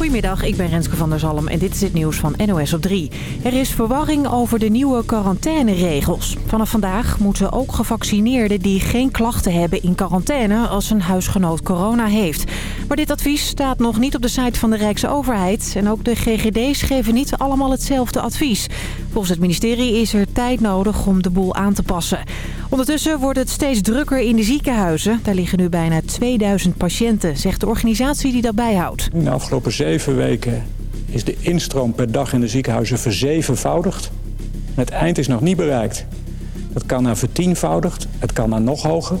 Goedemiddag, ik ben Renske van der Zalm en dit is het nieuws van NOS op 3. Er is verwarring over de nieuwe quarantaineregels. Vanaf vandaag moeten ook gevaccineerden die geen klachten hebben in quarantaine als een huisgenoot corona heeft. Maar dit advies staat nog niet op de site van de Rijksoverheid. En ook de GGD's geven niet allemaal hetzelfde advies. Volgens het ministerie is er tijd nodig om de boel aan te passen. Ondertussen wordt het steeds drukker in de ziekenhuizen. Daar liggen nu bijna 2000 patiënten, zegt de organisatie die dat bijhoudt. In de afgelopen zeven weken is de instroom per dag in de ziekenhuizen verzevenvoudigd. Het eind is nog niet bereikt. Het kan naar vertienvoudigd, het kan naar nog hoger.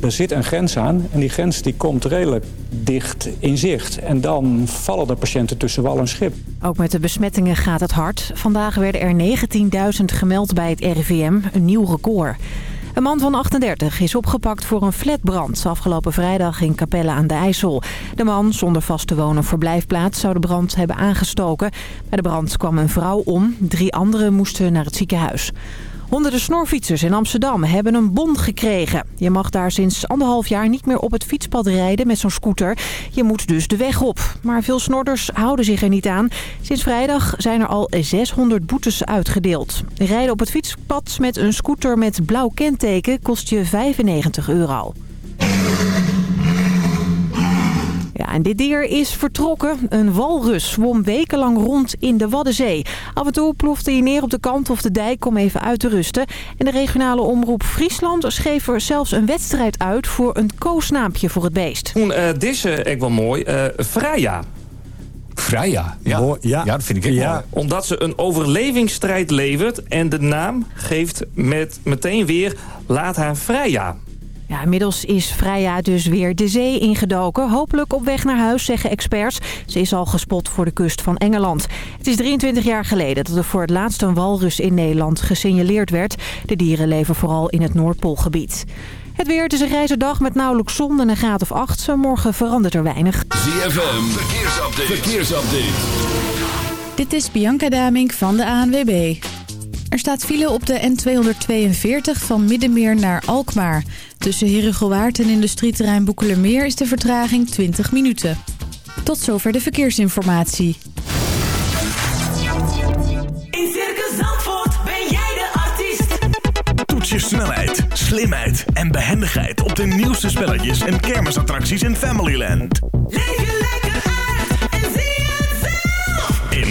Er zit een grens aan en die grens die komt redelijk dicht in zicht. En dan vallen de patiënten tussen wal en schip. Ook met de besmettingen gaat het hard. Vandaag werden er 19.000 gemeld bij het RIVM, een nieuw record. Een man van 38 is opgepakt voor een flatbrand afgelopen vrijdag in Capelle aan de IJssel. De man, zonder vast te wonen verblijfplaats, zou de brand hebben aangestoken. Bij de brand kwam een vrouw om. Drie anderen moesten naar het ziekenhuis. Honderden snorfietsers in Amsterdam hebben een bon gekregen. Je mag daar sinds anderhalf jaar niet meer op het fietspad rijden met zo'n scooter. Je moet dus de weg op. Maar veel snorders houden zich er niet aan. Sinds vrijdag zijn er al 600 boetes uitgedeeld. Rijden op het fietspad met een scooter met blauw kenteken kost je 95 euro. Ja, en dit dier is vertrokken. Een walrus zwom wekenlang rond in de Waddenzee. Af en toe plofte hij neer op de kant of de dijk om even uit te rusten. En de regionale omroep Friesland schreef er zelfs een wedstrijd uit... voor een koosnaampje voor het beest. Toen, uh, deze, ik wel mooi, uh, Freya. Freya? Ja. ja. ja, dat vind ik ja. mooi. Omdat ze een overlevingsstrijd levert en de naam geeft met meteen weer Laat haar Freya. Ja, inmiddels is Freya dus weer de zee ingedoken. Hopelijk op weg naar huis, zeggen experts. Ze is al gespot voor de kust van Engeland. Het is 23 jaar geleden dat er voor het laatst een walrus in Nederland gesignaleerd werd. De dieren leven vooral in het Noordpoolgebied. Het weer, het is een grijze dag met nauwelijks zon en een graad of 8. Morgen verandert er weinig. ZFM, verkeersupdate. verkeersupdate. Dit is Bianca Damink van de ANWB. Er staat file op de N242 van Middenmeer naar Alkmaar. Tussen Herengewaard en industrieterrein Boekelermeer is de vertraging 20 minuten. Tot zover de verkeersinformatie. In Circus Zandvoort ben jij de artiest. Toets je snelheid, slimheid en behendigheid op de nieuwste spelletjes en kermisattracties in Familyland. Leef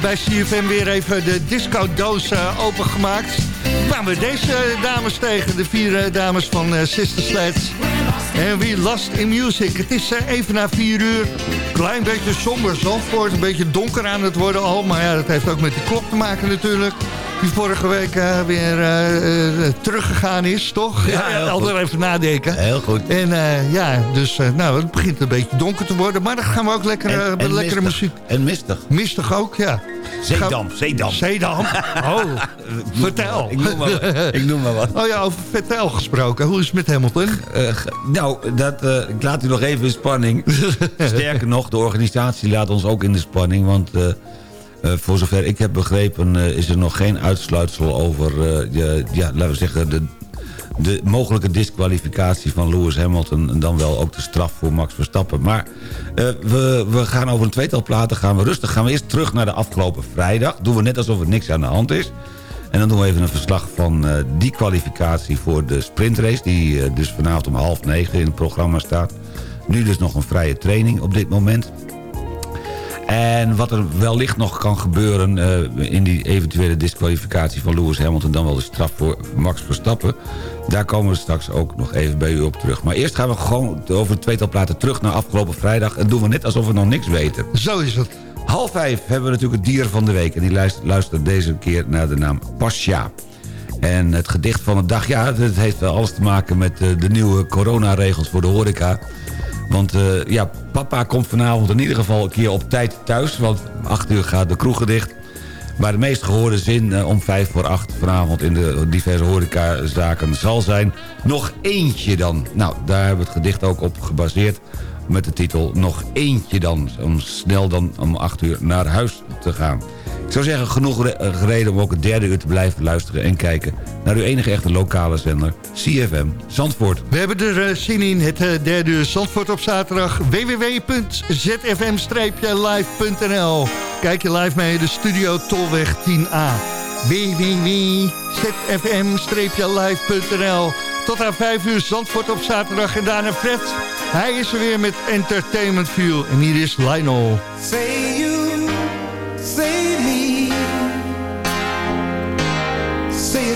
Bij CFM weer even de disco-doos uh, opengemaakt. Kwamen we deze dames tegen, de vier eh, dames van uh, Sister Sleds. En We Lost in Music. Het is even na vier uur. Klein beetje somber Zandvoort, een beetje donker aan het worden al. Maar ja, dat heeft ook met die klok te maken natuurlijk die vorige week uh, weer uh, teruggegaan is, toch? Ja, ja altijd even nadenken. Heel goed. En ja, dus nou, het begint een beetje donker te worden. Maar dan gaan we ook lekker, en, en lekkere muziek. En mistig. Mistig ook, ja. Zeedam, Zeedam. Zeedam. Oh, vertel. Ik noem, maar, ik noem maar wat. Oh ja, over vertel gesproken. Hoe is het met Hamilton? Uh, nou, dat, uh, ik laat u nog even in spanning. Sterker nog, de organisatie laat ons ook in de spanning. Want uh, voor zover ik heb begrepen is er nog geen uitsluitsel over... ja, laten we zeggen, de de mogelijke disqualificatie van Lewis Hamilton... en dan wel ook de straf voor Max Verstappen. Maar we, we gaan over een tweetal platen gaan we rustig. Gaan we eerst terug naar de afgelopen vrijdag. Doen we net alsof er niks aan de hand is. En dan doen we even een verslag van die kwalificatie voor de sprintrace... die dus vanavond om half negen in het programma staat. Nu dus nog een vrije training op dit moment. En wat er wellicht nog kan gebeuren uh, in die eventuele disqualificatie van Lewis Hamilton... dan wel de straf voor Max Verstappen. Daar komen we straks ook nog even bij u op terug. Maar eerst gaan we gewoon over het tweetal platen terug naar afgelopen vrijdag... en doen we net alsof we nog niks weten. Zo is het. Half vijf hebben we natuurlijk het dier van de week. En die luistert, luistert deze keer naar de naam Pasja. En het gedicht van de dag, ja, het heeft wel alles te maken met de, de nieuwe coronaregels voor de horeca... Want uh, ja, papa komt vanavond in ieder geval een keer op tijd thuis. Want om 8 uur gaat de kroeg dicht. Maar de meest gehoorde zin uh, om 5 voor 8 vanavond in de diverse horecazaken zal zijn... nog eentje dan. Nou, daar hebben we het gedicht ook op gebaseerd met de titel Nog eentje dan. Om snel dan om 8 uur naar huis te gaan. Ik zou zeggen, genoeg eh, reden om ook het derde uur te blijven luisteren... en kijken naar uw enige echte lokale zender, CFM Zandvoort. We hebben er uh, zin in, het uh, derde uur Zandvoort op zaterdag. www.zfm-live.nl Kijk je live mee, de studio Tolweg 10A. www.zfm-live.nl Tot aan 5 uur Zandvoort op zaterdag en daarna Fred. Hij is er weer met Entertainment View en hier is Lionel. Say you, say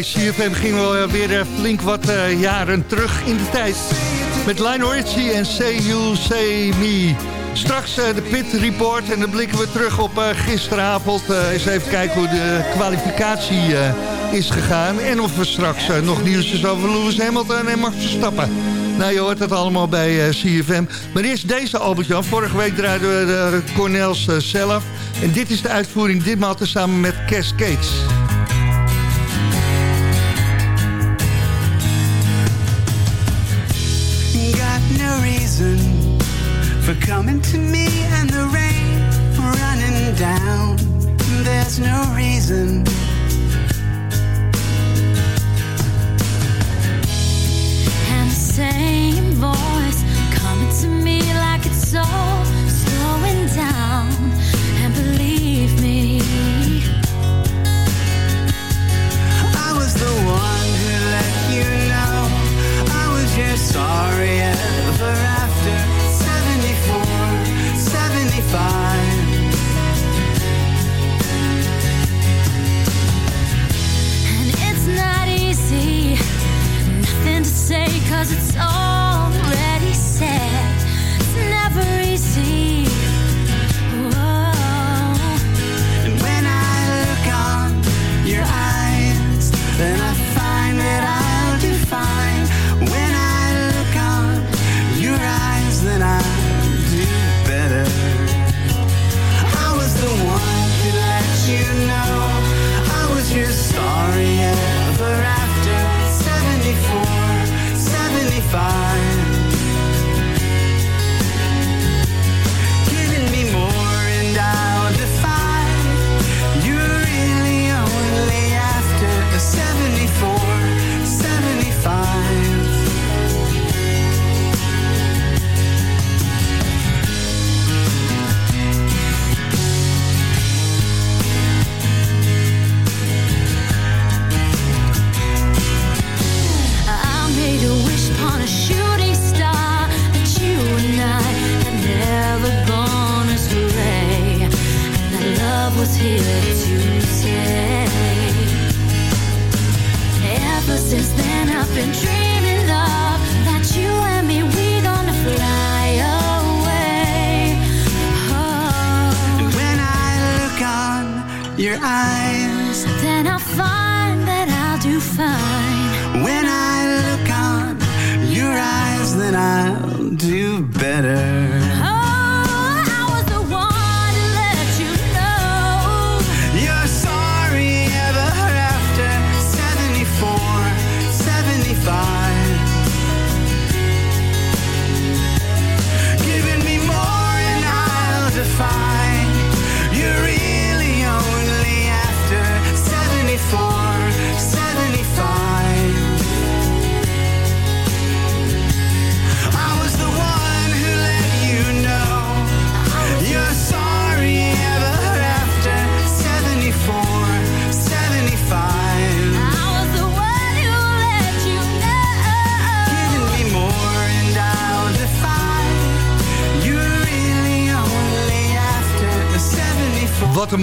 CFM gingen we weer eh, flink wat uh, jaren terug in de tijd. Met Lionel Richie en Say You, Say Me. Straks uh, de Pit Report en dan blikken we terug op gisteravond. eens even kijken hoe de kwalificatie is gegaan. En of we straks nog nieuws is over Lewis Hamilton en Max Verstappen. Nou, je hoort het allemaal bij CFM. Maar eerst deze Albert-Jan. Vorige week draaiden we de Cornels zelf. En dit is de uitvoering ditmaal tezamen met Cascades. Coming to me and the rain running down. There's no reason. And the same voice coming to me like it's all slowing down. And believe me, I was the one who let you know I was your sorry ever after. Say, cause it's already said. It's never easy.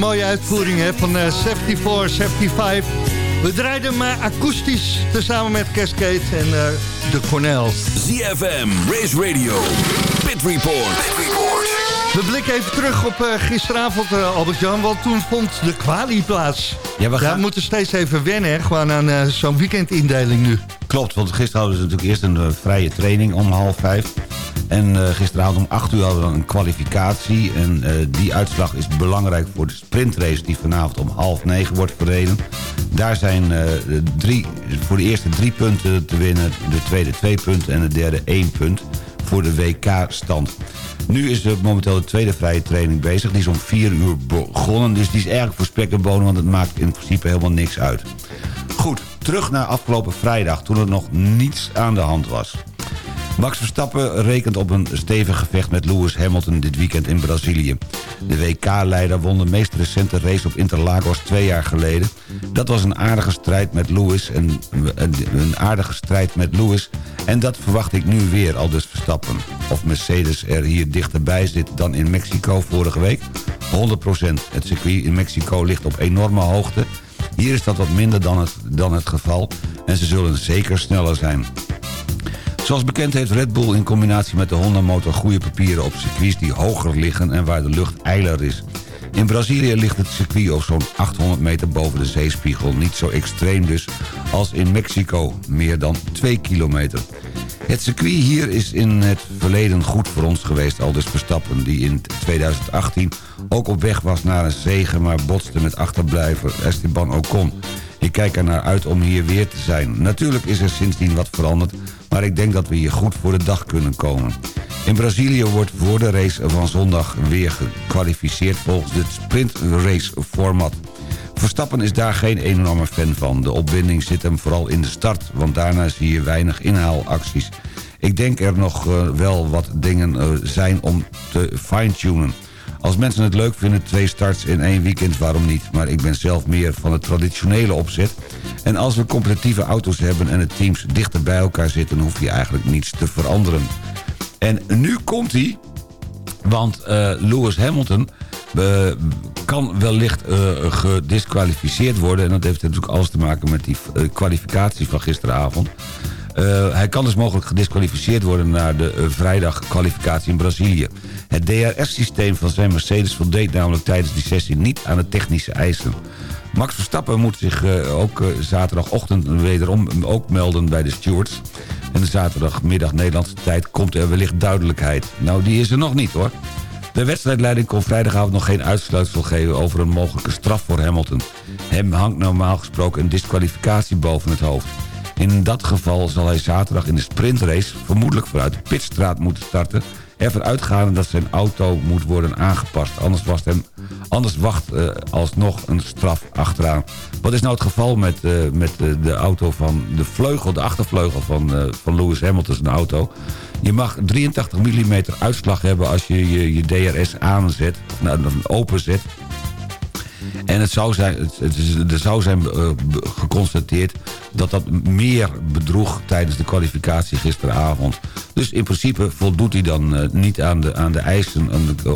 Mooie uitvoering hè, van uh, 74, 75. We draaiden hem uh, akoestisch tezamen met Cascade en uh, de Cornels. ZFM, Race Radio, Pit Report. Pit Report. We blikken even terug op uh, gisteravond, Albert-Jan, want toen vond de kwalie plaats. Ja, we gaan... moeten steeds even wennen, hè, gewoon aan zo'n weekendindeling nu. Klopt, want gisteren hadden ze natuurlijk eerst een vrije training om half vijf. En uh, gisteravond om 8 uur hadden we een kwalificatie. En uh, die uitslag is belangrijk voor de sprintrace die vanavond om half negen wordt verreden. Daar zijn uh, drie, voor de eerste drie punten te winnen, de tweede twee punten en de derde één punt voor de WK-stand. Nu is momenteel de tweede vrije training bezig. Die is om 4 uur begonnen. Dus die is eigenlijk voor spek en bonen, want het maakt in principe helemaal niks uit. Goed, terug naar afgelopen vrijdag, toen er nog niets aan de hand was. Max Verstappen rekent op een stevig gevecht met Lewis Hamilton dit weekend in Brazilië. De WK-leider won de meest recente race op Interlagos twee jaar geleden. Dat was een aardige strijd met Lewis en een aardige strijd met Lewis en dat verwacht ik nu weer, al dus Verstappen. Of Mercedes er hier dichterbij zit dan in Mexico vorige week? 100%. Het circuit in Mexico ligt op enorme hoogte. Hier is dat wat minder dan het, dan het geval en ze zullen zeker sneller zijn. Zoals bekend heeft Red Bull in combinatie met de Honda-motor... goede papieren op circuits die hoger liggen en waar de lucht eiler is. In Brazilië ligt het circuit op zo'n 800 meter boven de zeespiegel. Niet zo extreem dus als in Mexico, meer dan 2 kilometer. Het circuit hier is in het verleden goed voor ons geweest, al dus Verstappen... die in 2018 ook op weg was naar een zegen... maar botste met achterblijver Esteban Ocon. Ik kijk er naar uit om hier weer te zijn. Natuurlijk is er sindsdien wat veranderd... maar ik denk dat we hier goed voor de dag kunnen komen. In Brazilië wordt voor de race van zondag weer gekwalificeerd... volgens het sprintrace-format. Verstappen is daar geen enorme fan van. De opwinding zit hem vooral in de start... want daarna zie je weinig inhaalacties. Ik denk er nog uh, wel wat dingen uh, zijn om te fine-tunen. Als mensen het leuk vinden, twee starts in één weekend, waarom niet? Maar ik ben zelf meer van het traditionele opzet. En als we competitieve auto's hebben en de teams dichter bij elkaar zitten... hoef je eigenlijk niets te veranderen. En nu komt hij, want uh, Lewis Hamilton... Uh, kan wellicht uh, gedisqualificeerd worden. En dat heeft natuurlijk alles te maken met die kwalificatie van gisteravond. Hij kan dus mogelijk gedisqualificeerd worden... naar de uh, vrijdagkwalificatie in Brazilië. Het DRS-systeem van zijn Mercedes voldeed namelijk tijdens die sessie niet aan de technische eisen. Max Verstappen moet zich uh, ook zaterdagochtend wederom ook melden bij de stewards. En de zaterdagmiddag Nederlandse tijd komt er wellicht duidelijkheid. Nou, die is er nog niet hoor. De wedstrijdleiding kon vrijdagavond nog geen uitsluitsel geven over een mogelijke straf voor Hamilton. Hem hangt normaal gesproken een disqualificatie boven het hoofd. In dat geval zal hij zaterdag in de sprintrace... vermoedelijk vanuit de pitstraat moeten starten... ervan uitgaande dat zijn auto moet worden aangepast. Anders, was hem, anders wacht uh, alsnog een straf achteraan. Wat is nou het geval met, uh, met de, de auto van de vleugel, de achtervleugel van, van Lewis Hamilton's auto? Je mag 83 mm uitslag hebben als je je, DRS aanzet, nou, openzet. En het zou zijn, het, er zou zijn uh, geconstateerd dat dat meer bedroeg tijdens de kwalificatie gisteravond. Dus in principe voldoet hij dan uh, niet aan de, aan de eisen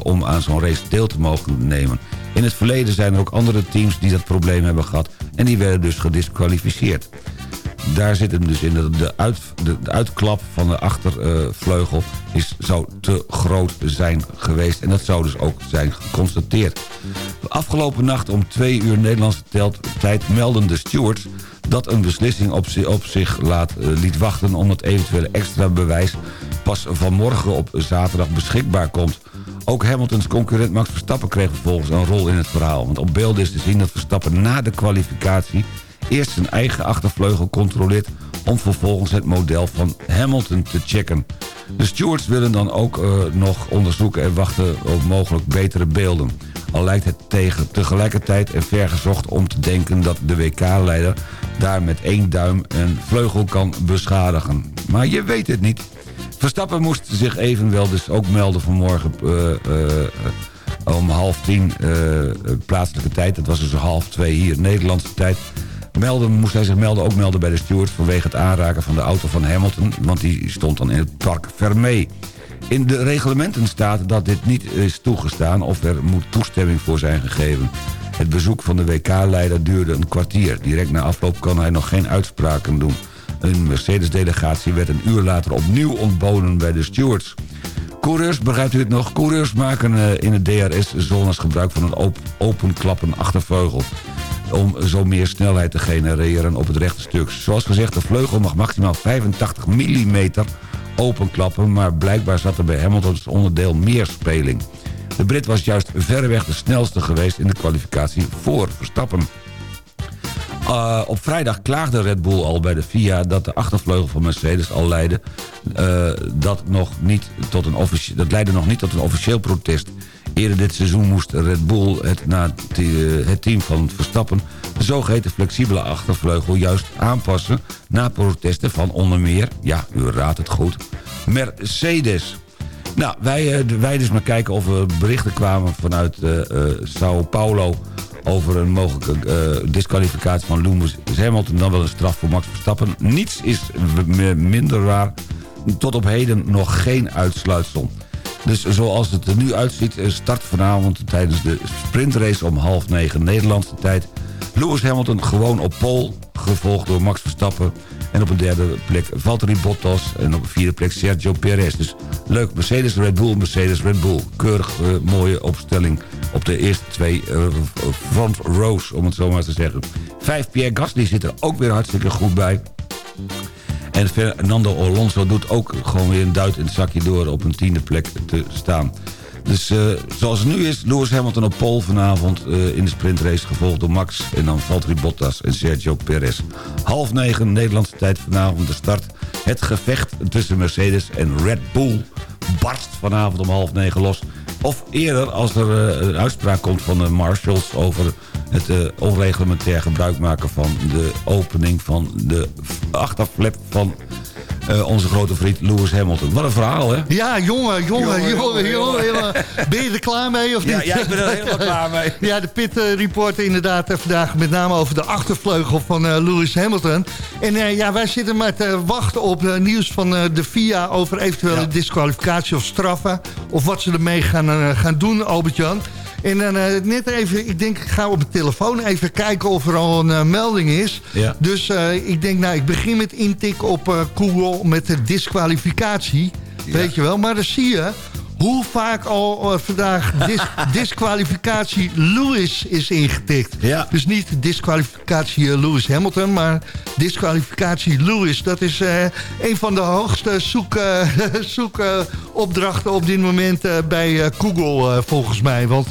om aan zo'n race deel te mogen nemen. In het verleden zijn er ook andere teams die dat probleem hebben gehad en die werden dus gedisqualificeerd daar zit hem dus in. De, uit, de, uitklap van de achtervleugel is, zou te groot zijn geweest. En dat zou dus ook zijn geconstateerd. Afgelopen nacht om twee uur Nederlandse tijd melden de stewards dat een beslissing op, zich laat, uh, liet wachten... omdat eventuele extra bewijs pas vanmorgen op zaterdag beschikbaar komt. Ook Hamiltons concurrent Max Verstappen kreeg vervolgens een rol in het verhaal. Want op beeld is te zien dat Verstappen na de kwalificatie eerst zijn eigen achtervleugel controleert... om vervolgens het model van Hamilton te checken. De stewards willen dan ook uh, nog onderzoeken en wachten op mogelijk betere beelden. Al lijkt het tegen tegelijkertijd en vergezocht om te denken dat de WK-leider... daar met één duim een vleugel kan beschadigen. Maar je weet het niet. Verstappen moest zich evenwel dus ook melden vanmorgen... Uh, uh, om half tien plaatselijke tijd. Dat was dus half twee hier Nederlandse tijd melden, moest hij zich melden, ook melden bij de stewards... vanwege het aanraken van de auto van Hamilton... want die stond dan in het park Vermee. In de reglementen staat dat dit niet is toegestaan... of er moet toestemming voor zijn gegeven. Het bezoek van de WK-leider duurde een kwartier. Direct na afloop kan hij nog geen uitspraken doen. Een Mercedes-delegatie werd een uur later opnieuw ontboden bij de stewards. Coureurs, begrijpt u het nog? Coureurs maken uh, in het DRS-zones gebruik van een op openklappen achtervleugel om zo meer snelheid te genereren op het rechte stuk. Zoals gezegd, de vleugel mag maximaal 85 mm openklappen... maar blijkbaar zat er bij Hamilton's onderdeel meer speling. De Brit was juist verreweg de snelste geweest in de kwalificatie voor Verstappen. Uh, op vrijdag klaagde Red Bull al bij de FIA dat de achtervleugel van Mercedes al leidde. Uh, dat, nog niet tot een dat leidde nog niet tot een officieel protest. Eerder dit seizoen moest Red Bull het, na het team van Verstappen... de zogeheten flexibele achtervleugel juist aanpassen... na protesten van onder meer, ja, u raadt het goed, Mercedes. Nou, wij, uh, wij dus maar kijken of er berichten kwamen vanuit uh, Sao Paulo... over een mogelijke disqualificatie van Lewis Hamilton... dan wel een straf voor Max Verstappen. Niets is minder waar. Tot op heden nog geen uitsluitsel. Dus zoals het er nu uitziet, eh, start vanavond tijdens de sprintrace om half negen Nederlandse tijd. Lewis Hamilton gewoon op pole, gevolgd door Max Verstappen. En op een derde plek Valtteri Bottas. En op een vierde plek Sergio Perez. Dus leuk, Mercedes Red Bull, Mercedes Red Bull. Keurig uh, mooie opstelling op de eerste twee uh, front rows, om het zo maar te zeggen. Vijf Pierre Gasly zit er ook weer hartstikke goed bij. En Fernando Alonso doet ook gewoon weer een duit in het zakje door op een tiende plek te staan. Dus uh, zoals het nu is, Lewis Hamilton op pole vanavond uh, in de sprintrace... gevolgd door Max en dan Valtteri Bottas en Sergio Perez. Half negen Nederlandse tijd vanavond de start. Het gevecht tussen Mercedes en Red Bull barst vanavond om half negen los. Of eerder als er uh, een uitspraak komt van de marshals over het uh, onreglementair gebruik maken van de opening van de achterflap van uh, onze grote vriend Lewis Hamilton. Wat een verhaal, hè? Ja, jongen, jongen, jongen, jongen. Ben je er klaar mee of niet? Ja, ja ik ben er helemaal klaar mee. Ja, de Pit uh, Report inderdaad vandaag met name over de achtervleugel van uh, Lewis Hamilton. En ja, wij zitten maar te wachten op nieuws van de FIA over eventuele ja. disqualificatie of straffen. Of wat ze ermee gaan, gaan doen, Albert-Jan. En dan uh, net even, ik denk ik ga op mijn telefoon even kijken of er al een uh, melding is. Ja. Dus uh, ik denk nou, ik begin met intikken op Google met de disqualificatie. Ja. Weet je wel, maar dan zie je hoe vaak al uh, vandaag dis disqualificatie Lewis is ingetikt. Ja. Dus niet disqualificatie uh, Lewis Hamilton, maar disqualificatie Lewis. Dat is uh, een van de hoogste zoekopdrachten zoek, op dit moment bij Google volgens mij. Want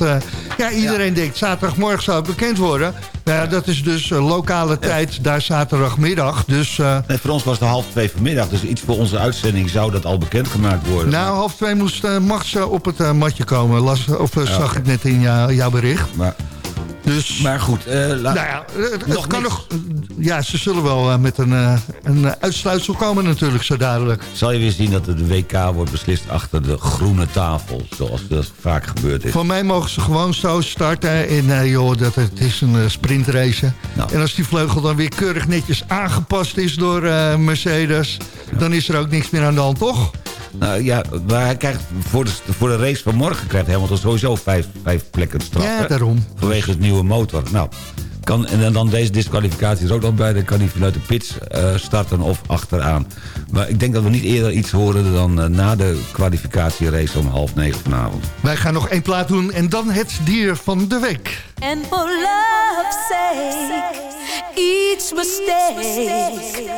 Ja, iedereen denkt zaterdagmorgen zou het bekend worden. Nou ja, dat is dus uh, lokale tijd, daar zaterdagmiddag. Dus, uh, nee, voor ons was het half twee vanmiddag. Dus iets voor onze uitzending zou dat al bekendgemaakt worden. Nou, half twee moest uh, Max op het matje komen. Las, of zag ik net in jou, jouw bericht. Maar dus, maar goed, uh, nou ja, het, nog kan nog, ja, ze zullen wel uh, met een, uh, een uitsluitsel komen natuurlijk zo dadelijk. Zal je weer zien dat de WK wordt beslist achter de groene tafel, zoals dat vaak gebeurd is. Voor mij mogen ze gewoon zo starten en joh, dat het is een sprintrace. Nou. En als die vleugel dan weer keurig netjes aangepast is door Mercedes, ja. dan is er ook niks meer aan de hand, toch? Nou ja, maar hij krijgt voor de, voor de race van morgen krijgt Hamilton sowieso vijf, vijf plekken straf. Ja, daarom. Vanwege het nieuwe motor. Nou, kan, en dan deze disqualificatie er ook nog bij. Dan kan hij vanuit de pits uh, starten of achteraan. Maar ik denk dat we niet eerder iets horen dan uh, na de kwalificatierace om half negen vanavond. Wij gaan nog één plaat doen en dan het dier van de week. And for love's sake, each mistake,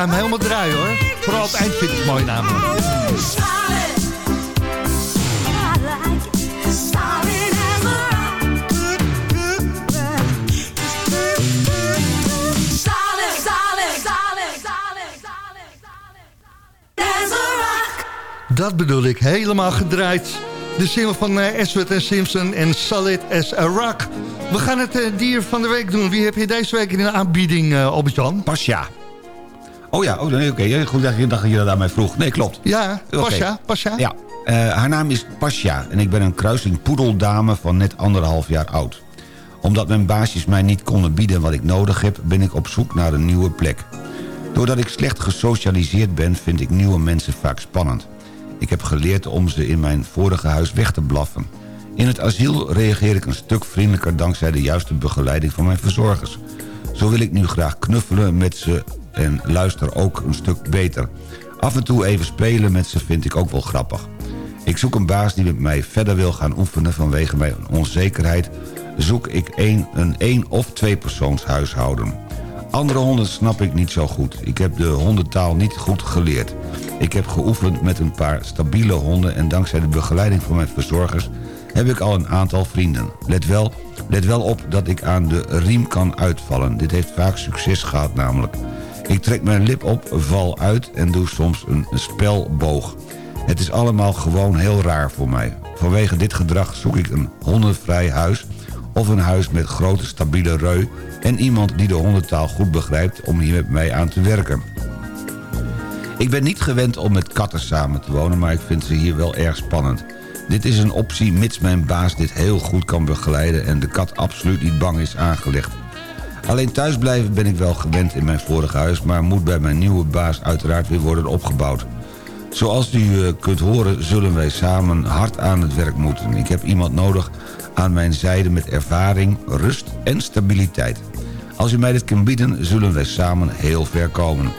Ga hem helemaal draaien hoor. Vooral het eind vind ik mooi namelijk. Dat bedoel ik, helemaal gedraaid. De single van Ashford en Simpson en Solid as a Rock. We gaan het eh, dier van de week doen. Wie heb je deze week in de aanbieding, uh, Albert-Jan? Pasja. Oh ja, oh, nee, oké. Goed dat je, dat je dat aan mij vroeg. Nee, klopt. Ja, Pasja. Oké. Pasja. Ja, eh, haar naam is Pasja en ik ben een kruising poedeldame van net anderhalf jaar oud. Omdat mijn baasjes mij niet konden bieden wat ik nodig heb... ben ik op zoek naar een nieuwe plek. Doordat ik slecht gesocialiseerd ben, vind ik nieuwe mensen vaak spannend. Ik heb geleerd om ze in mijn vorige huis weg te blaffen. In het asiel reageer ik een stuk vriendelijker... dankzij de juiste begeleiding van mijn verzorgers. Zo wil ik nu graag knuffelen met ze en luister ook een stuk beter. Af en toe even spelen met ze vind ik ook wel grappig. Ik zoek een baas die met mij verder wil gaan oefenen... vanwege mijn onzekerheid zoek ik een, een één- of tweepersoonshuishouden. Andere honden snap ik niet zo goed. Ik heb de hondentaal niet goed geleerd. Ik heb geoefend met een paar stabiele honden... en dankzij de begeleiding van mijn verzorgers... heb ik al een aantal vrienden. Let wel, let wel op dat ik aan de riem kan uitvallen. Dit heeft vaak succes gehad namelijk. Ik trek mijn lip op, val uit en doe soms een spelboog. Het is allemaal gewoon heel raar voor mij. Vanwege dit gedrag zoek ik een hondenvrij huis... of een huis met grote stabiele reu... en iemand die de hondentaal goed begrijpt om hier met mij aan te werken. Ik ben niet gewend om met katten samen te wonen... maar ik vind ze hier wel erg spannend. Dit is een optie mits mijn baas dit heel goed kan begeleiden... en de kat absoluut niet bang is aangelegd. Alleen thuisblijven ben ik wel gewend in mijn vorige huis... maar moet bij mijn nieuwe baas uiteraard weer worden opgebouwd. Zoals u eh, kunt horen zullen wij samen hard aan het werk moeten. Ik heb iemand nodig aan mijn zijde met ervaring, rust en stabiliteit. Als u mij dit kan bieden, zullen wij samen heel ver komen.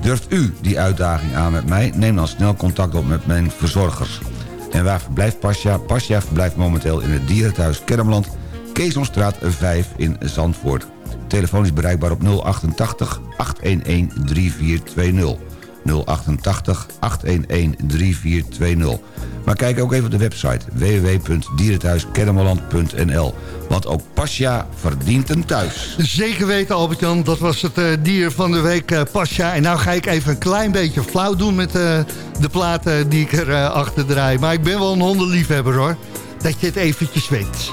Durft u die uitdaging aan met mij? Neem dan snel contact op met mijn verzorgers. En waar verblijft Pasja? Pasja verblijft momenteel in het dierenthuis Kermeland... Keesomstraat 5 in Zandvoort. Telefoon is bereikbaar op 088 811 3420. 088 811 3420. Maar kijk ook even op de website www.dierenthuiskennemerland.nl. Want ook Pasja verdient een thuis. Zeker weten, Albert-Jan. Dat was het eh, dier van de week, eh, Pasja. En nou ga ik even een klein beetje flauw doen met eh, de platen die ik er eh, achter draai. Maar ik ben wel een hondenliefhebber, hoor. Dat je het eventjes weet.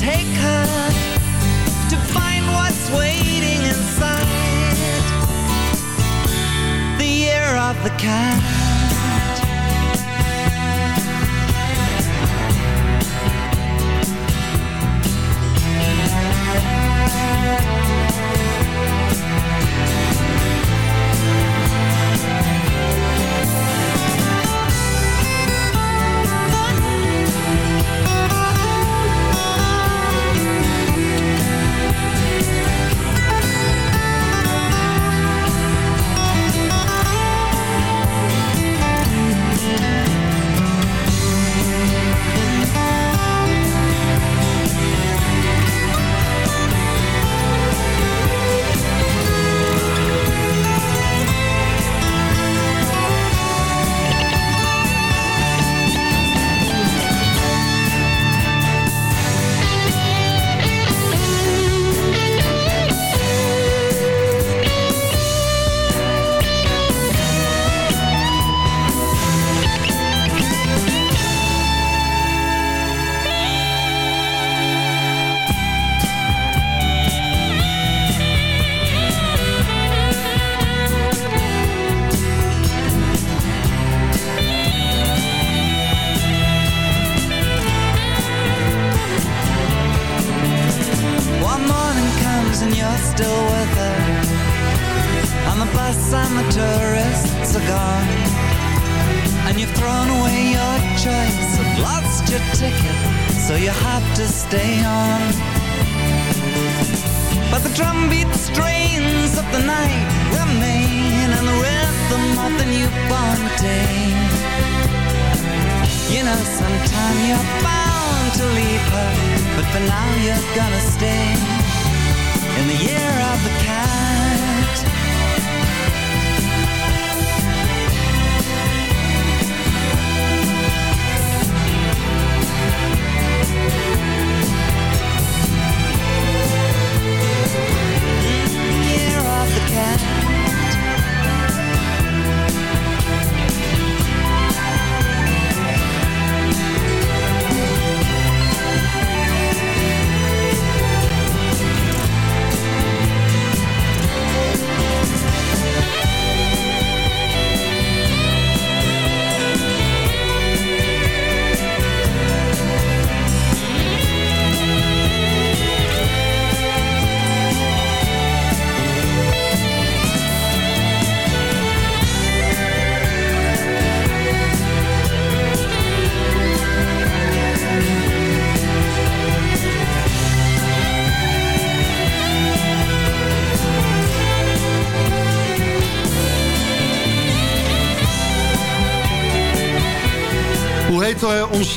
Take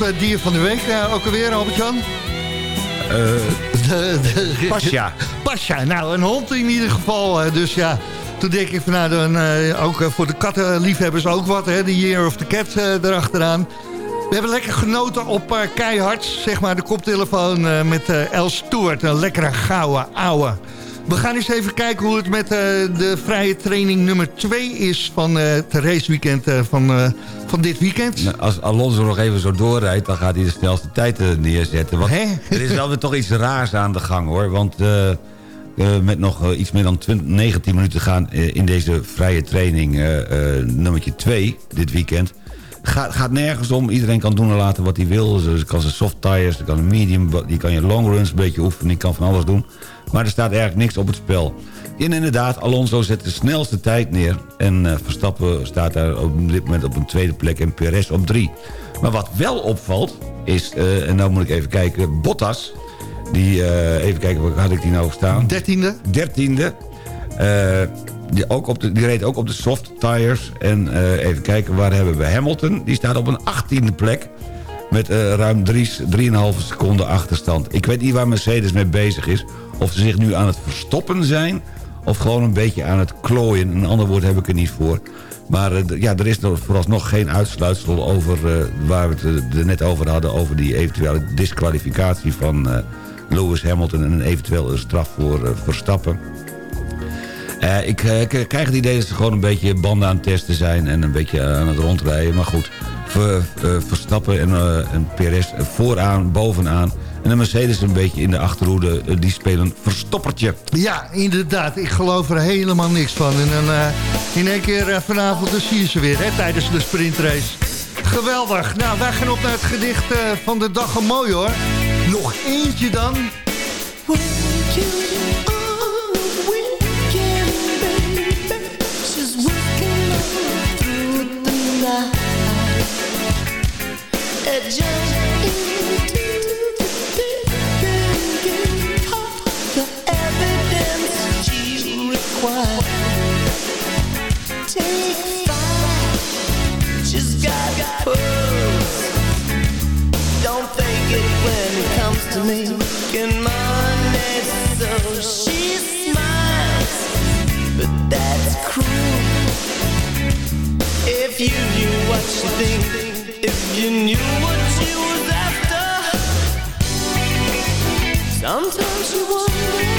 ons eh, dier van de week eh, ook alweer, Albert-Jan? Pasja. Pasja, nou een hond in ieder geval. dus ja, toen denk ik van nou, dan, ook voor de kattenliefhebbers ook wat. Hè, de Year of the Cat eh, erachteraan. We hebben lekker genoten op Keihard, zeg maar de koptelefoon met eh El Stewart. Een lekkere gouden ouwe. We gaan eens even kijken hoe het met eh, de vrije training nummer 2 is van eh, het raceweekend eh, van, van dit weekend. Nou, Als Alonso nog even zo doorrijdt, dan gaat hij de snelste tijd neerzetten. Want er is wel weer toch iets raars aan de gang, hoor. Want eh, met nog iets meer dan 20, 19 minuten gaan in deze vrije training nummertje 2 dit weekend... Gaat, gaat nergens om. Iedereen kan doen en laten wat hij wil. Dus je kan zijn soft tires, je kan een medium, je kan je long runs een beetje oefenen. Je kan van alles doen. Maar er staat eigenlijk niks op het spel. En inderdaad, Alonso zet de snelste tijd neer. En uh, Verstappen staat daar op dit moment op een tweede plek en Perez op drie. Maar wat wel opvalt is, uh, en nou moet ik even kijken, Bottas... Die, uh, even kijken, waar had ik die nou staan? Dertiende. Dertiende. Die, ook op de, die reed ook op de soft tires. En uh, even kijken, waar hebben we Hamilton? Die staat op een 18e plek. Met uh, ruim 3,5 seconden achterstand. Ik weet niet waar Mercedes mee bezig is. Of ze zich nu aan het verstoppen zijn. Of gewoon een beetje aan het klooien. Een ander woord heb ik er niet voor. Maar ja, er is nog vooralsnog geen uitsluitsel over... waar we het er net over hadden... over die eventuele disqualificatie van Lewis Hamilton... en een eventuele straf voor Verstappen. Uh, ik, ik, krijg het idee dat ze gewoon een beetje banden aan het testen zijn... en een beetje aan het rondrijden. Maar goed, ver, uh, Verstappen en, en Perez vooraan, bovenaan... En de Mercedes een beetje in de achterhoede, die spelen verstoppertje. Ja, inderdaad. Ik geloof er helemaal niks van. En in één keer vanavond dan zie je ze weer hè, tijdens de sprintrace. Geweldig. Nou, wij gaan op naar het gedicht van de dag. Mooi hoor. Nog eentje dan. If you knew what she think if you knew what she was after. Sometimes you wonders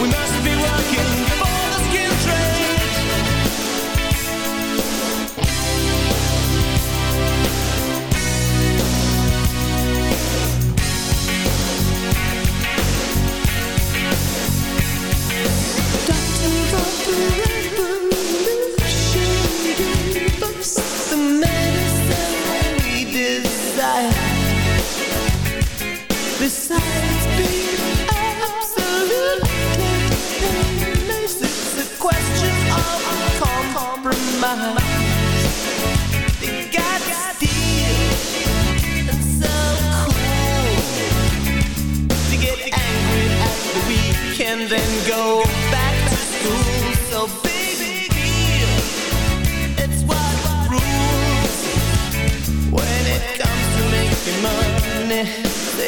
We must be working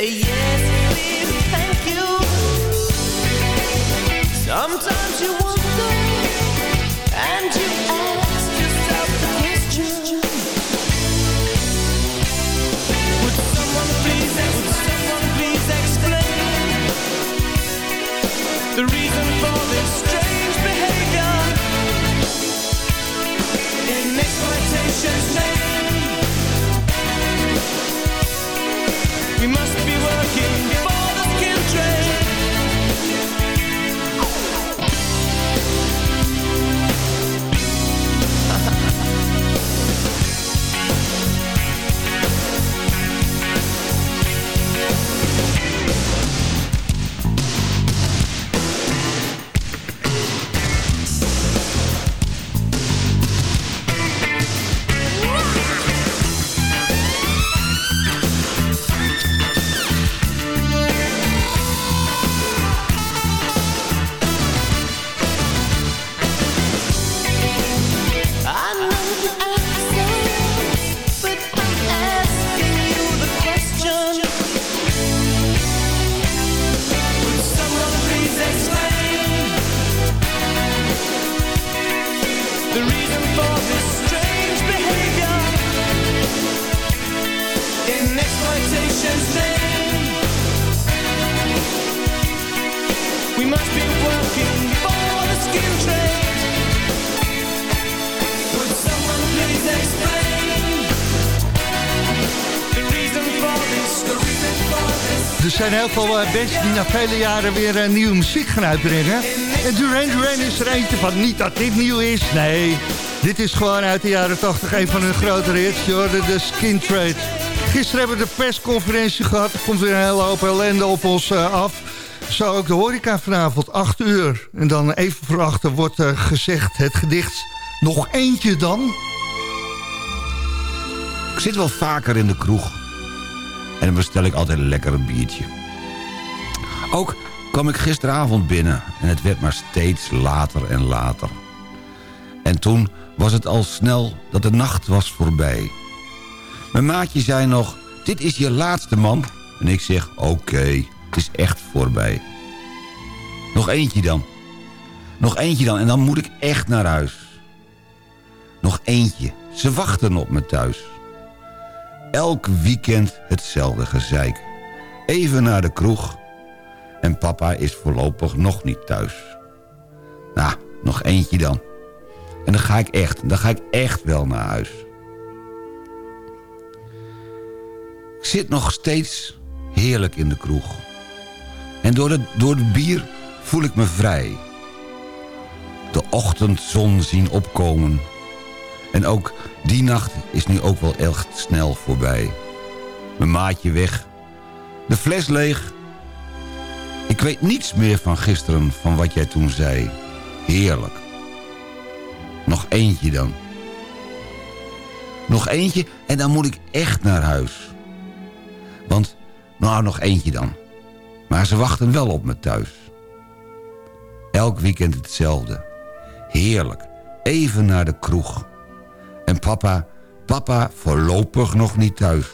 Yes, thank you. Sometimes you wonder And you zijn heel veel uh, bands die na vele jaren weer uh, nieuwe muziek gaan uitbrengen. En Duran Duran is er eentje van, niet dat dit nieuw is, nee. Dit is gewoon uit de jaren 80 een van hun grotere hits, je de Skin Trade. Gisteren hebben we de persconferentie gehad, er komt weer een hele hoop ellende op ons uh, af. Zo ook de horeca vanavond, 8 uur. En dan even voor achter wordt gezegd het gedicht, nog eentje dan... Ik zit wel vaker in de kroeg. En dan bestel ik altijd een lekker biertje. Ook kwam ik gisteravond binnen en het werd maar steeds later en later. En toen was het al snel dat de nacht was voorbij. Mijn maatje zei nog, dit is je laatste man. En ik zeg, oké, het is echt voorbij. Nog eentje dan. Nog eentje dan en dan moet ik echt naar huis. Nog eentje. Ze wachten op me thuis. Elk weekend hetzelfde gezeik. Even naar de kroeg. En papa is voorlopig nog niet thuis. Nou, nog eentje dan. En dan ga ik echt, dan ga ik echt wel naar huis. Ik zit nog steeds heerlijk in de kroeg. En door het, door het bier voel ik me vrij. De ochtendzon zien opkomen en ook die nacht is nu ook wel echt snel voorbij. Mijn maatje weg. De fles leeg. Ik weet niets meer van gisteren, van wat jij toen zei. Heerlijk. Nog eentje dan. Nog eentje en dan moet ik echt naar huis. Want, nou nog eentje dan. Maar ze wachten wel op me thuis. Elk weekend hetzelfde. Heerlijk. Even naar de kroeg. En papa, papa voorlopig nog niet thuis.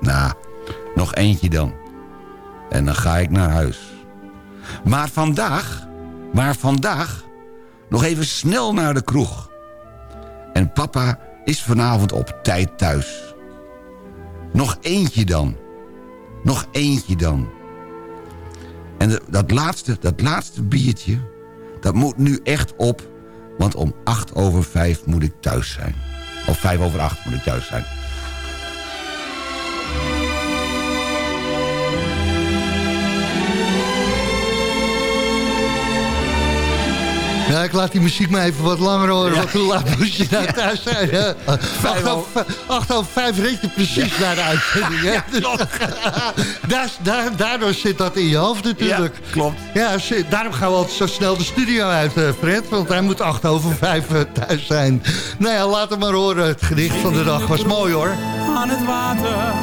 Nou, nog eentje dan. En dan ga ik naar huis. Maar vandaag, maar vandaag, nog even snel naar de kroeg. En papa is vanavond op tijd thuis. Nog eentje dan. Nog eentje dan. En dat, laatste, dat laatste biertje, dat moet nu echt op want om acht over vijf moet ik thuis zijn. Of vijf over acht moet ik thuis zijn. Ja, ik laat die muziek maar even wat langer horen. Ja. Want hoe laat moest je daar thuis zijn? Ja. Acht, over, acht over vijf reed je precies naar de uitzending. Ja, daar, daar, daardoor zit dat in je hoofd natuurlijk. Ja, klopt. Ja, daarom gaan we altijd zo snel de studio uit, uh, Fred. Want hij moet acht over vijf uh, thuis zijn. Nou ja, laat hem maar horen. Het gedicht van de dag was mooi hoor. Aan het water.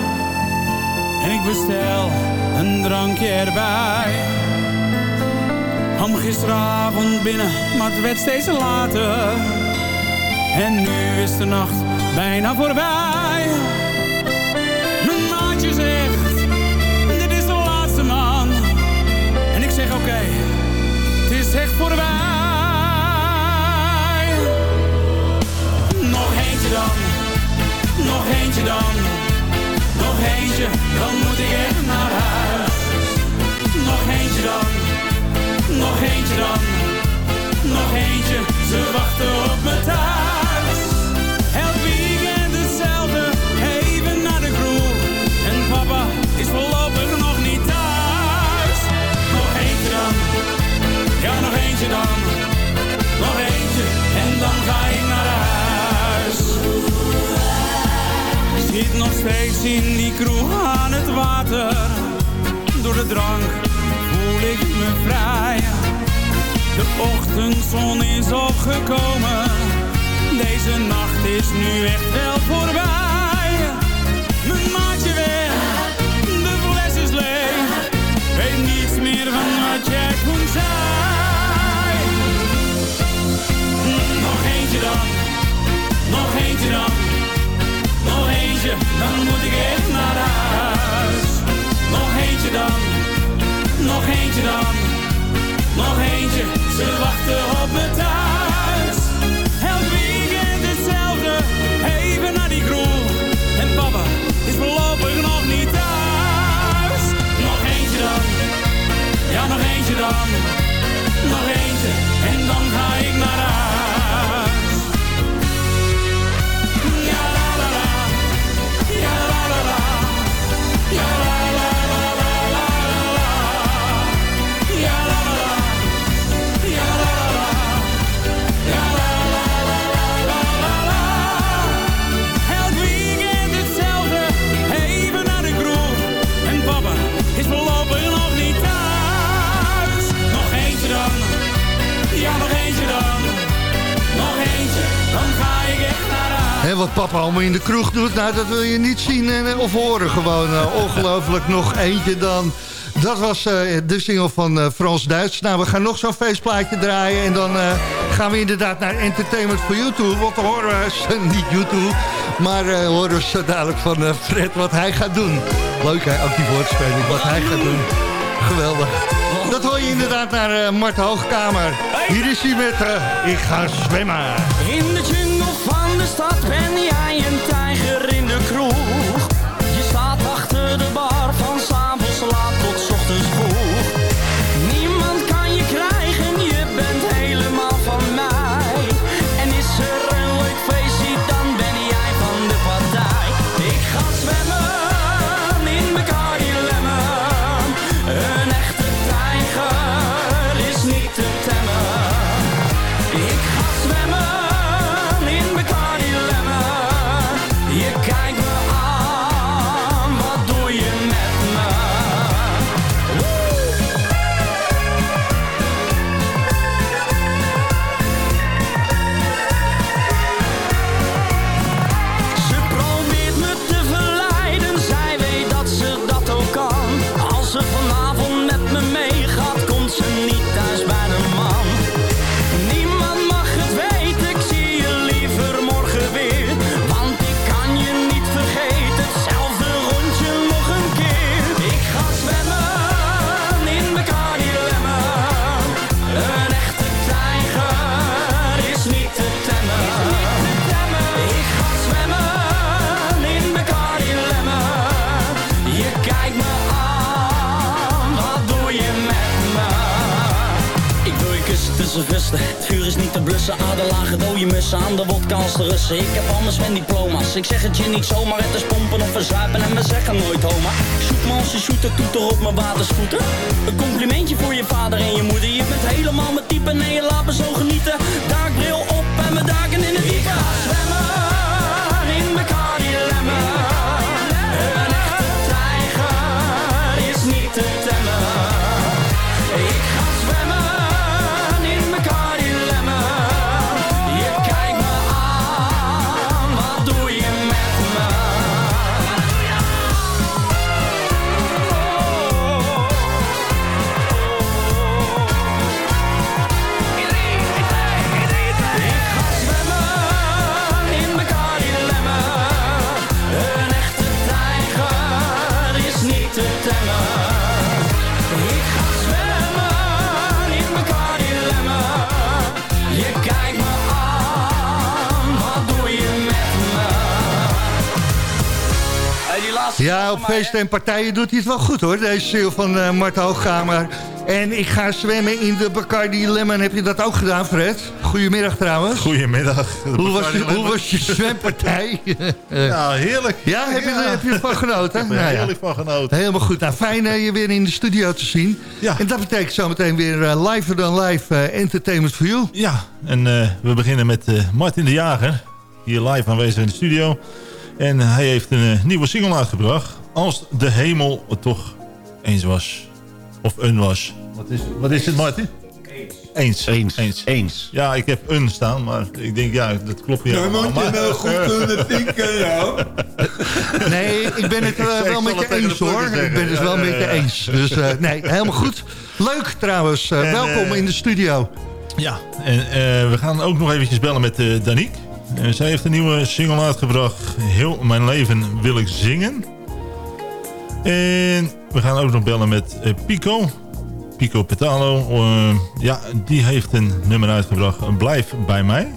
En ik bestel een drankje erbij. Kwam gisteravond binnen, maar het werd steeds later. En nu is de nacht bijna voorbij. Mijn maatje zegt, dit is de laatste man. En ik zeg oké, het is echt voorbij. Nog eentje dan, nog eentje dan. Nog eentje, dan moet ik echt naar huis. Nog eentje dan nog eentje dan, nog eentje, ze wachten op me thuis. Elk weekend hetzelfde, even naar de kroeg. En papa is voorlopig nog niet thuis. Nog eentje dan, ja nog eentje dan, nog eentje en dan ga ik naar huis. Ik zit nog steeds in die kroeg aan het water, door de drank voel ik me vrij. De ochtendzon is opgekomen, deze nacht is nu echt wel voorbij. Mijn maatje weg, de fles is leeg, weet niets meer van wat jij toen zei. Nog eentje dan, nog eentje dan, nog eentje, dan moet ik echt naar huis. Nog eentje dan nog eentje dan, nog eentje, ze wachten op me thuis. Elk weekend hetzelfde, even naar die kroeg. En papa is voorlopig nog niet thuis. Nog eentje dan, ja nog eentje dan, wat papa allemaal in de kroeg doet, nou, dat wil je niet zien en, of horen gewoon. Uh, ongelooflijk nog eentje dan. Dat was uh, de single van Frans Duits. Nou, we gaan nog zo'n feestplaatje draaien. En dan gaan we inderdaad naar Entertainment for YouTube. Want dan horen we, niet YouTube, maar horen we zo dadelijk van Fred wat hij gaat doen. Leuk hè, ook die woordspeling, wat hij gaat doen. Geweldig. Dat hoor je inderdaad naar Mart Hoogkamer. Hier is hij met Ik ga zwemmen. In de jungle van de stad de. Ik heb anders mijn diploma's. Ik zeg het je niet zomaar. Het is pompen of verzuipen en we zeggen nooit homa. Zoek me als je shooter toeter op mijn watersvoeten. Een complimentje voor je vader en je moeder. Je bent helemaal mijn type. Nee, je laat me zo genieten. Daakbril op en mijn daken in. Ik ga zwemmen Ja, op feesten en partijen doet hij het wel goed hoor. Deze single van uh, Mart Hoogkamer. En ik ga zwemmen in de Bacardi Lemon. Heb je dat ook gedaan, Fred? Goedemiddag trouwens. Goedemiddag. Hoe was, je, hoe was je zwempartij? Ja, heerlijk. Ja, heb je, heb je ervan genoten? Ik heb er Nou ja. heerlijk van genoten. Helemaal goed. Nou, fijn eh, je weer in de studio te zien. Ja. En dat betekent zometeen weer eh, live dan live eh, entertainment for you. Ja, en eh, we beginnen met eh, Martin de Jager. Hier live aanwezig in de studio. En hij heeft een eh, nieuwe single uitgebracht. Als de hemel toch eens was. Of een was. Wat is, wat is het, Martin? Eens. Eens. Eens. Eens. Ja, ik heb een staan, maar ik denk, ja, dat klopt niet allemaal. maar- Nee, ik ben het eh, Ik wel met het je eens hoor. Ik ben het wel Ja, met ja, je ja. eens. Dus eh, nee, helemaal goed. Leuk trouwens. Eh, En, welkom in de studio. Ja, en eh, we gaan ook nog eventjes bellen met eh Danique. Eh, zij heeft een nieuwe single uitgebracht. Heel mijn leven wil ik zingen. En we gaan ook nog bellen met eh, Pico. Pico Petalo. Eh, ja, die heeft een nummer uitgebracht. Blijf bij mij.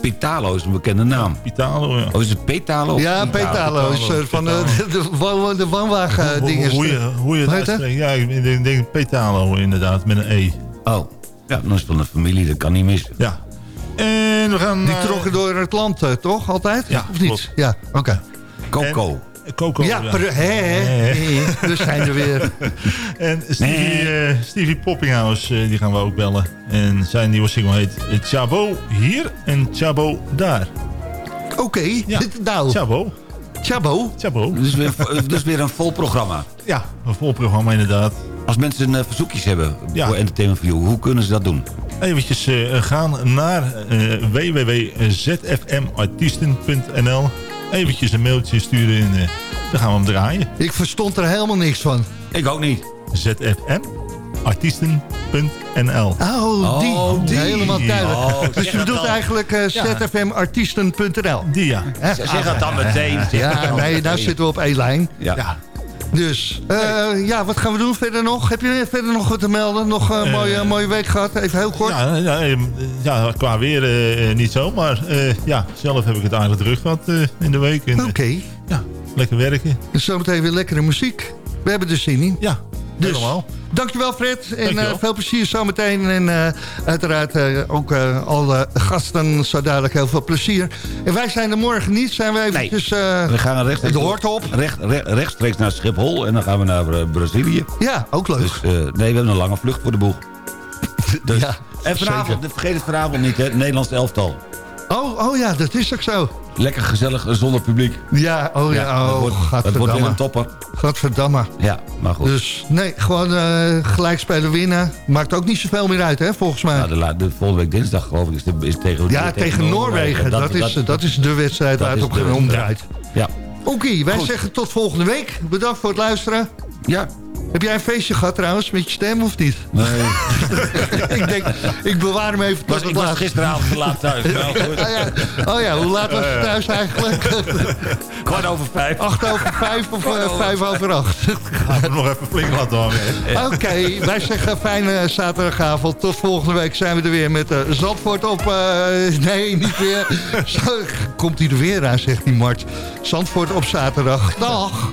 Pitalo is een bekende naam. Pitalo, ja. Oh, is het Petalo? Ja, Pitalo? Petalo is van de, de, de woonwagen dingen. hoe, je, hoe je het Hoe heet het? uitspreekt. Ja, ik denk, Petalo inderdaad, met een E. Oh, ja, dan is het van een familie, dat kan niet missen. Ja. En we gaan... Die eh, trokken door het land, eh, toch? Altijd? Ja, of niet? klopt. Ja, oké. Coco. Coco. Ja, hè, hè, hè. We zijn er weer. En Stevie, eh, Stevie Poppinghouse, eh, die gaan we ook bellen. En zijn nieuwe single heet eh, Chabo hier en Chabo daar. Oké, Ja. dit- nou. Chabo. Chabo. Chabo. Dus weer, dus weer een vol programma. Ja, een vol programma inderdaad. Als mensen eh, verzoekjes hebben voor Entertainment You, hoe kunnen ze dat doen? Eventjes eh, gaan naar eh, www.zfmartiesten.nl Eventjes een mailtje sturen en eh, dan gaan we hem draaien. Ik verstond er helemaal niks van. Ik ook niet. zfmartiesten.nl Oh, die. Oh, die. Helemaal duidelijk. Oh, dus je bedoelt eigenlijk eh, Ja. zfmartiesten.nl. Die ja. Hè? Zeg dat dan meteen. Ja, nee, daar zitten we op één lijn. Ja. Dus, eh, ja, wat gaan we doen verder nog? Heb je verder nog wat te melden? Nog een Eh, mooie, mooie week gehad? Even heel kort. Ja, ja, eh, ja, qua weer eh, eh, niet zo, maar eh, ja, zelf heb ik het aardig druk gehad eh, in de week. En, eh, Oké. Ja, lekker werken. Dus zometeen weer lekkere muziek. We hebben er zin in. Ja, dus, helemaal. Dankjewel Fred. En Dankjewel. eh, veel plezier zometeen. En eh, uiteraard eh, ook eh, alle gasten zo dadelijk heel veel plezier. En wij zijn er morgen niet. Zijn we eventjes... eh, We gaan rechtstreeks, de hoort op. Recht, recht- rechtstreeks naar Schiphol en dan gaan we naar Brazilië. Ja, ook leuk. Dus eh, nee, we hebben een lange vlucht voor de boeg. Dus, Ja, en vanavond, vergeet het vanavond niet, hè, het Nederlands elftal. Oh, oh ja, dat is ook zo. Lekker gezellig eh, zonder publiek. Ja, oh ja, dat oh, wordt, dat wordt weer een topper. Gadverdamme. Ja, maar goed. Dus nee, gewoon eh gelijk spelen winnen. Maakt ook niet zoveel meer uit, hè, volgens mij. Nou, de, la- de volgende week dinsdag geloof ik is, de, is tegen, ja, tegen, Noorwegen. Dat, is, dat is de wedstrijd waar het op omdraait. Ja. Oké, wij Goed. zeggen tot volgende week. Bedankt voor het luisteren. Ja. Heb jij een feestje gehad trouwens met je stem of niet? Nee. ik denk, ik bewaar hem even tot Was, ik was gisteravond te laat thuis. Nou, goed. Oh ja. oh ja, hoe laat was je thuis eigenlijk? Kwart over vijf. Acht over vijf of eh, vijf over acht? Gaan we nog even flink laten hangen. Oké, wij zeggen fijne zaterdagavond. Tot volgende week zijn we er weer met uh, Zandvoort op... eh, nee, niet weer. Komt hij er weer aan, zegt die Mart. Zandvoort op zaterdag. Dag.